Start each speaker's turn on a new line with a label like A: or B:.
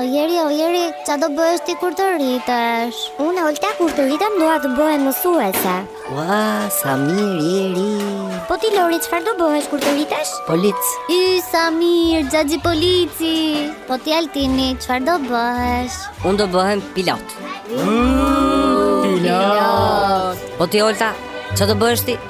A: O Jeri, o Jeri, ça do bëhesh ti kur të rritesh?
B: Unë, Olta, kur të rritem dua të bëhem mësuese.
C: Ua, sa mirë Jeri.
B: Po ti Lori, çfarë do bëhesh kur të rritesh?
C: Polic.
A: Y, sa mirë, xhaxhi polici. Po ti Altini, çfarë do bëhesh?
C: Unë do bëhem pilot.
D: Mm, pilot.
C: Po ti Olta, ça do bëhesh ti?